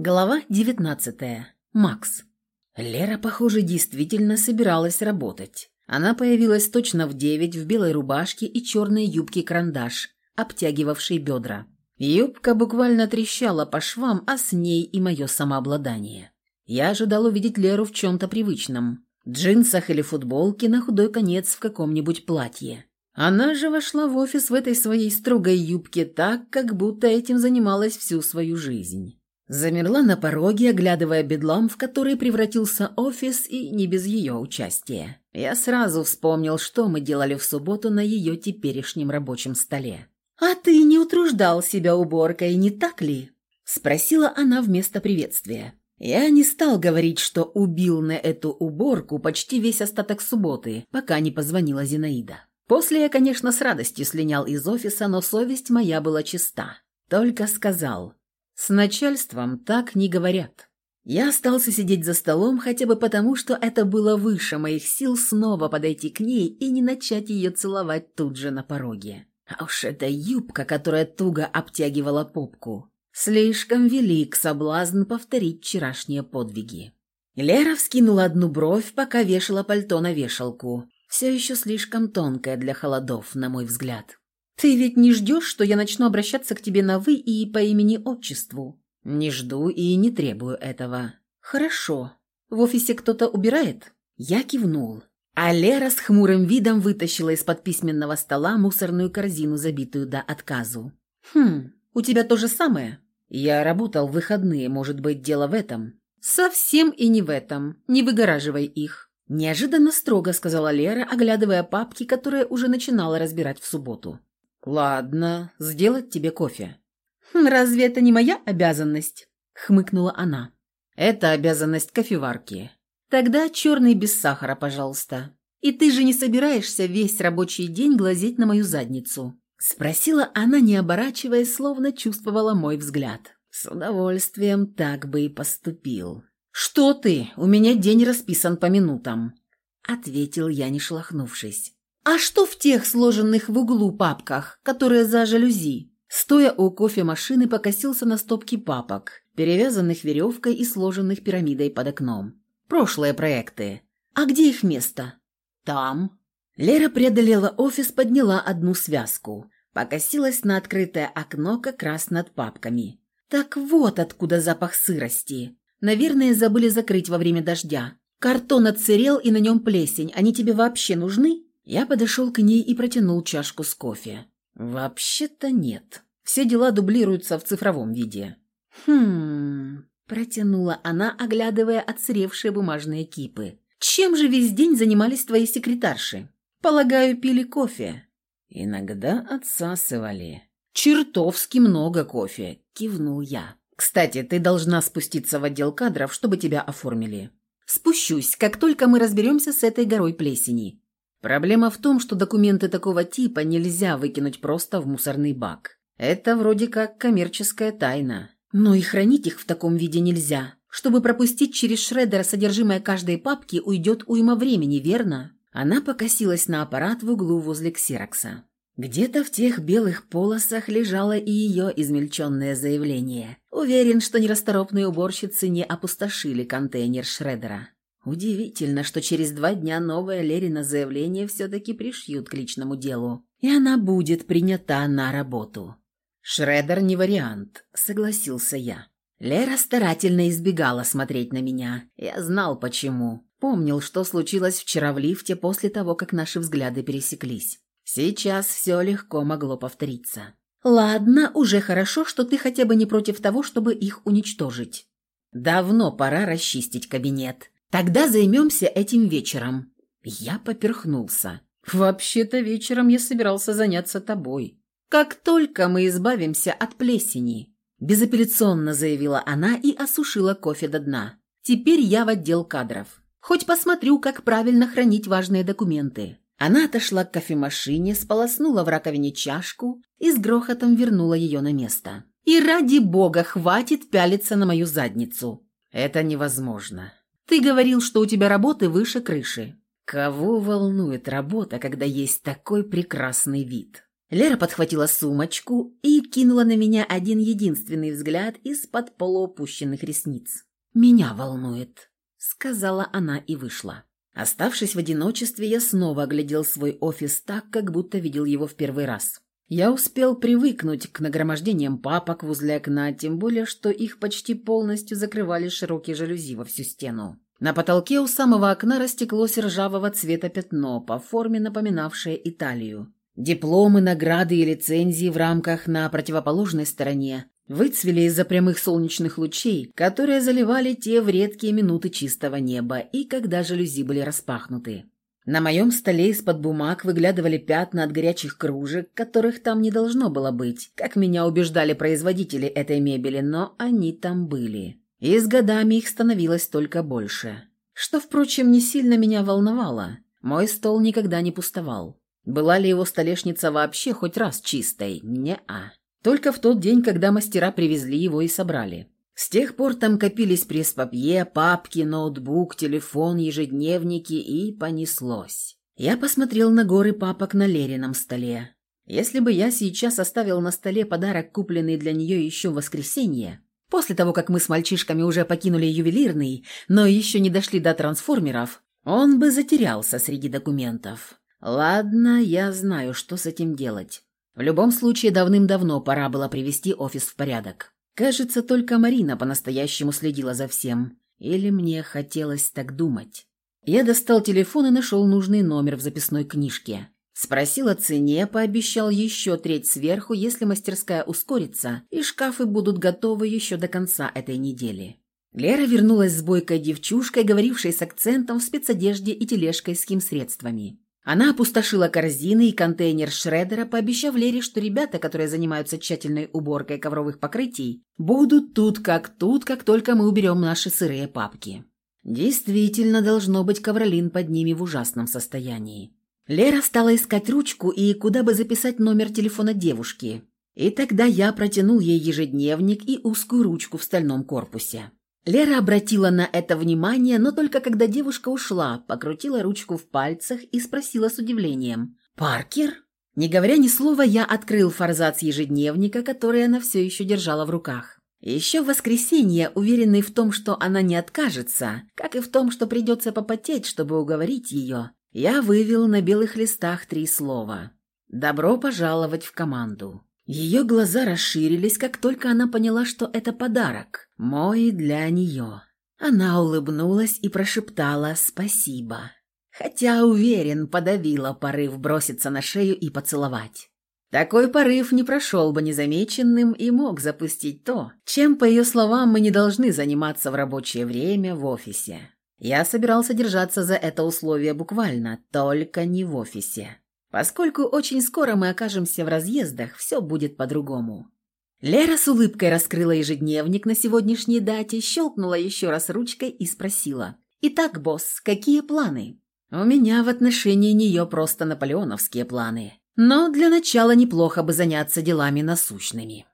Глава 19. Макс. Лера, похоже, действительно собиралась работать. Она появилась точно в девять в белой рубашке и черной юбке-карандаш, обтягивавшей бедра. Юбка буквально трещала по швам, а с ней и мое самообладание. Я ожидал увидеть Леру в чем-то привычном. Джинсах или футболке, на худой конец в каком-нибудь платье. Она же вошла в офис в этой своей строгой юбке так, как будто этим занималась всю свою жизнь. Замерла на пороге, оглядывая бедлам, в который превратился офис, и не без ее участия. Я сразу вспомнил, что мы делали в субботу на ее теперешнем рабочем столе. «А ты не утруждал себя уборкой, не так ли?» – спросила она вместо приветствия. Я не стал говорить, что убил на эту уборку почти весь остаток субботы, пока не позвонила Зинаида. После я, конечно, с радостью слинял из офиса, но совесть моя была чиста. Только сказал – с начальством так не говорят. Я остался сидеть за столом хотя бы потому, что это было выше моих сил снова подойти к ней и не начать ее целовать тут же на пороге. А уж эта юбка, которая туго обтягивала попку. Слишком велик соблазн повторить вчерашние подвиги. Лера вскинула одну бровь, пока вешала пальто на вешалку. Все еще слишком тонкое для холодов, на мой взгляд. «Ты ведь не ждешь, что я начну обращаться к тебе на «вы» и по имени-отчеству?» «Не жду и не требую этого». «Хорошо. В офисе кто-то убирает?» Я кивнул. А Лера с хмурым видом вытащила из-под письменного стола мусорную корзину, забитую до отказу. «Хм, у тебя то же самое?» «Я работал в выходные, может быть, дело в этом?» «Совсем и не в этом. Не выгораживай их». Неожиданно строго сказала Лера, оглядывая папки, которые уже начинала разбирать в субботу. «Ладно, сделать тебе кофе». «Хм, «Разве это не моя обязанность?» — хмыкнула она. «Это обязанность кофеварки». «Тогда черный без сахара, пожалуйста. И ты же не собираешься весь рабочий день глазеть на мою задницу?» Спросила она, не оборачиваясь, словно чувствовала мой взгляд. С удовольствием так бы и поступил. «Что ты? У меня день расписан по минутам», — ответил я, не шлахнувшись. «А что в тех сложенных в углу папках, которые за жалюзи?» Стоя у кофемашины, покосился на стопки папок, перевязанных веревкой и сложенных пирамидой под окном. «Прошлые проекты. А где их место?» «Там». Лера преодолела офис, подняла одну связку. Покосилась на открытое окно как раз над папками. «Так вот откуда запах сырости. Наверное, забыли закрыть во время дождя. Картон отсырел и на нем плесень. Они тебе вообще нужны?» Я подошел к ней и протянул чашку с кофе. «Вообще-то нет. Все дела дублируются в цифровом виде». «Хм...» – протянула она, оглядывая отсыревшие бумажные кипы. «Чем же весь день занимались твои секретарши?» «Полагаю, пили кофе». «Иногда отсасывали». «Чертовски много кофе», – кивнул я. «Кстати, ты должна спуститься в отдел кадров, чтобы тебя оформили». «Спущусь, как только мы разберемся с этой горой плесени. Проблема в том, что документы такого типа нельзя выкинуть просто в мусорный бак. Это вроде как коммерческая тайна. Но и хранить их в таком виде нельзя. Чтобы пропустить через шредер содержимое каждой папки, уйдет уйма времени, верно? Она покосилась на аппарат в углу возле ксерокса. Где-то в тех белых полосах лежало и ее измельченное заявление. Уверен, что нерасторопные уборщицы не опустошили контейнер шредера. Удивительно, что через два дня новое Лерина заявление все-таки пришьют к личному делу, и она будет принята на работу. «Шредер не вариант», — согласился я. Лера старательно избегала смотреть на меня. Я знал, почему. Помнил, что случилось вчера в лифте после того, как наши взгляды пересеклись. Сейчас все легко могло повториться. «Ладно, уже хорошо, что ты хотя бы не против того, чтобы их уничтожить. Давно пора расчистить кабинет. Тогда займемся этим вечером». Я поперхнулся. «Вообще-то вечером я собирался заняться тобой. Как только мы избавимся от плесени», – безапелляционно заявила она и осушила кофе до дна. «Теперь я в отдел кадров. Хоть посмотрю, как правильно хранить важные документы». Она отошла к кофемашине, сполоснула в раковине чашку и с грохотом вернула ее на место. «И ради бога, хватит пялиться на мою задницу!» «Это невозможно. Ты говорил, что у тебя работы выше крыши. Кого волнует работа, когда есть такой прекрасный вид? Лера подхватила сумочку и кинула на меня один единственный взгляд из-под полуопущенных ресниц. «Меня волнует», — сказала она и вышла. Оставшись в одиночестве, я снова оглядел свой офис так, как будто видел его в первый раз. Я успел привыкнуть к нагромождениям папок возле окна, тем более, что их почти полностью закрывали широкие жалюзи во всю стену. На потолке у самого окна растеклось ржавого цвета пятно, по форме напоминавшее Италию. Дипломы, награды и лицензии в рамках на противоположной стороне выцвели из-за прямых солнечных лучей, которые заливали те в редкие минуты чистого неба и когда жалюзи были распахнуты. На моем столе из-под бумаг выглядывали пятна от горячих кружек, которых там не должно было быть, как меня убеждали производители этой мебели, но они там были. И с годами их становилось только больше. Что, впрочем, не сильно меня волновало. Мой стол никогда не пустовал. Была ли его столешница вообще хоть раз чистой? Не-а. Только в тот день, когда мастера привезли его и собрали. С тех пор там копились пресс-папье, папки, ноутбук, телефон, ежедневники и понеслось. Я посмотрел на горы папок на Лерином столе. Если бы я сейчас оставил на столе подарок, купленный для нее еще в воскресенье, после того, как мы с мальчишками уже покинули ювелирный, но еще не дошли до трансформеров, он бы затерялся среди документов. Ладно, я знаю, что с этим делать. В любом случае, давным-давно пора было привести офис в порядок. Кажется, только Марина по-настоящему следила за всем. Или мне хотелось так думать. Я достал телефон и нашел нужный номер в записной книжке. Спросил о цене, пообещал еще треть сверху, если мастерская ускорится, и шкафы будут готовы еще до конца этой недели. Лера вернулась с бойкой девчушкой, говорившей с акцентом в спецодежде и тележкой с химсредствами. Она опустошила корзины и контейнер шредера, пообещав Лере, что ребята, которые занимаются тщательной уборкой ковровых покрытий, будут тут как тут, как только мы уберем наши сырые папки. Действительно, должно быть, ковролин под ними в ужасном состоянии. Лера стала искать ручку и куда бы записать номер телефона девушки. И тогда я протянул ей ежедневник и узкую ручку в стальном корпусе. Лера обратила на это внимание, но только когда девушка ушла, покрутила ручку в пальцах и спросила с удивлением. «Паркер?» Не говоря ни слова, я открыл форзац ежедневника, который она все еще держала в руках. Еще в воскресенье, уверенный в том, что она не откажется, как и в том, что придется попотеть, чтобы уговорить ее, я вывел на белых листах три слова. «Добро пожаловать в команду». Ее глаза расширились, как только она поняла, что это подарок. Мой для нее. Она улыбнулась и прошептала «спасибо». Хотя, уверен, подавила порыв броситься на шею и поцеловать. Такой порыв не прошел бы незамеченным и мог запустить то, чем, по ее словам, мы не должны заниматься в рабочее время в офисе. Я собирался держаться за это условие буквально, только не в офисе. Поскольку очень скоро мы окажемся в разъездах, все будет по-другому. Лера с улыбкой раскрыла ежедневник на сегодняшней дате, щелкнула еще раз ручкой и спросила. «Итак, босс, какие планы?» «У меня в отношении нее просто наполеоновские планы. Но для начала неплохо бы заняться делами насущными».